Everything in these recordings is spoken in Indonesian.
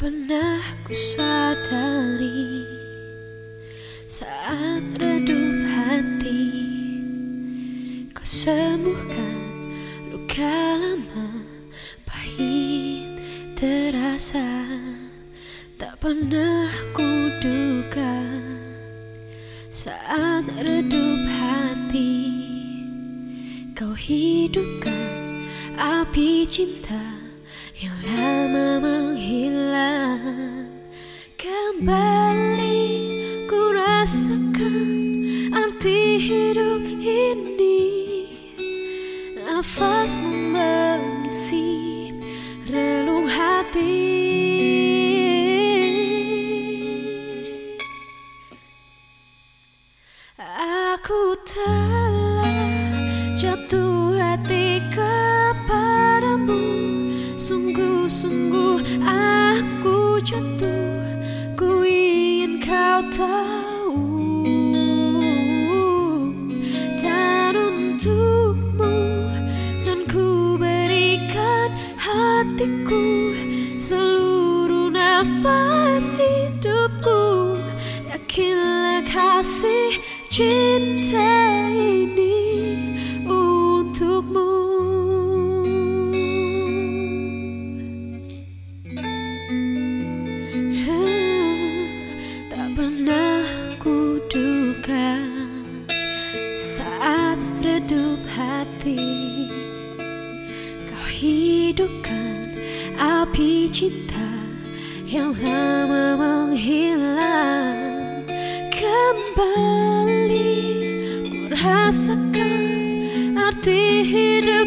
pernah ku sadari Saat redup hati. Kau sembuhkan luka lama Pahit terasa Tak pernah ku duga. Saat redup hati Kau hidupkan api cinta Yang lama menghilang. Kembali ku rasakan arti hidup ini. Nafasmu mengisi relung hati. Aku telah jatuh tahu Dan untukmu kan ku berikan hatiku Seluruh nafas hidupku. Yakinlah kasih cinta hati. Kau hidupkan api cinta Yang lama menghilang. Kembali ku rasakan arti hidup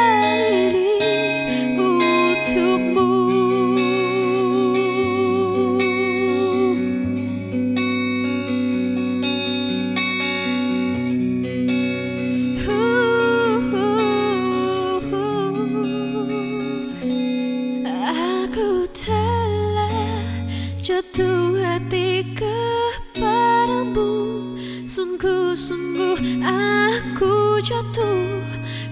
jatuh hati kepadamu Sungguh-sungguh aku jatuh.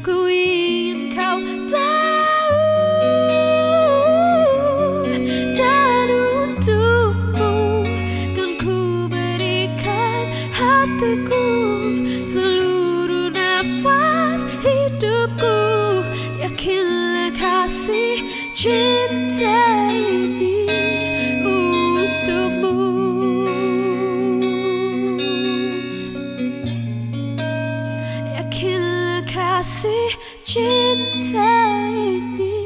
Ku ingin kau tahu. Dan untukmu kan ku berikan hatiku. Seluruh nafas hidupku. Yakinlah kasih cinta kasih cinta ini